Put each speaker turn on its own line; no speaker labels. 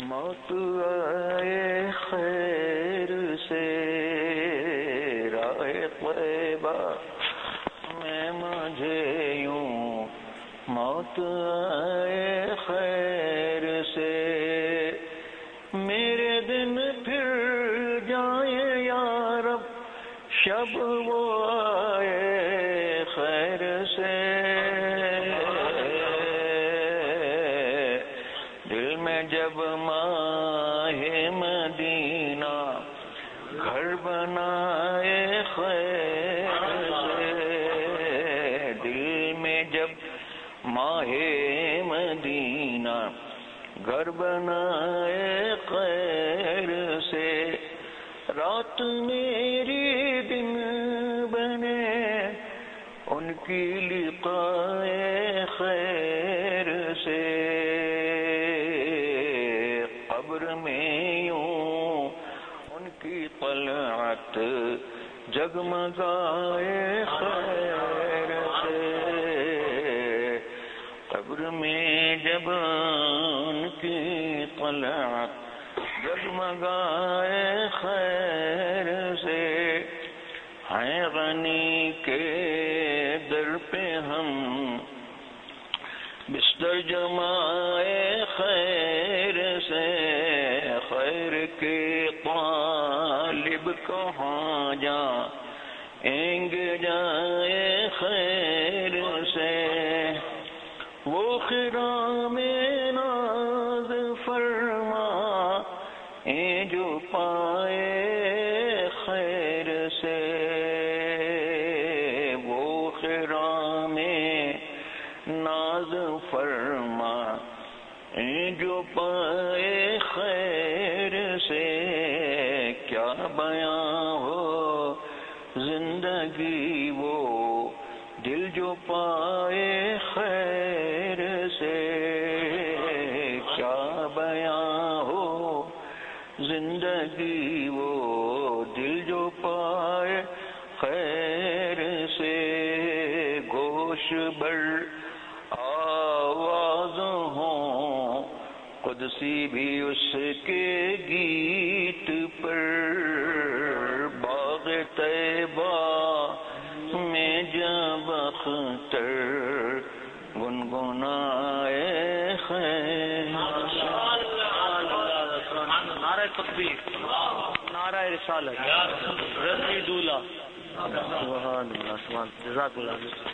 موت آئے خیر سے رائے قیبا میں مجھے یوں موت آئے خیر شب وہ آئے خیر سے۔ دل میں جب ماہ مدینہ گھر بنائے خیر سے۔ دل میں جب ماہ مدینہ گھر بنائے خیر سے۔ رات میری کی لقائے خیر سے قبر میں یوں ان کی طلعت جگمگائے خیر سے قبر میں جب ان کی طلعت جگمگائے خیر سے ہیں غنی کے در پہ ہم بستر جمائے خیر سے، خیر کے طالب کہاں جا اینگ جائے خیر سے؟ وہ خرام ناز فرما اے جو پائے وہ خرام ناز فرما جو پائے خیر سے کیا بیاں ہو؟ زندگی وہ دل جو پائے خیر سے کیا بیاں ہو؟ زندگی وہ دل جو پائے خیر سے گوش بر آواز ہوں قدسی بھی اس کے گیت پر۔ باغ طیبہ میں جب اختر گنگنائے خیر۔
نعرہ تکبیر نعرہ رسالت رسی دولا۔ سبحان اللہ سبحان جزاک اللہ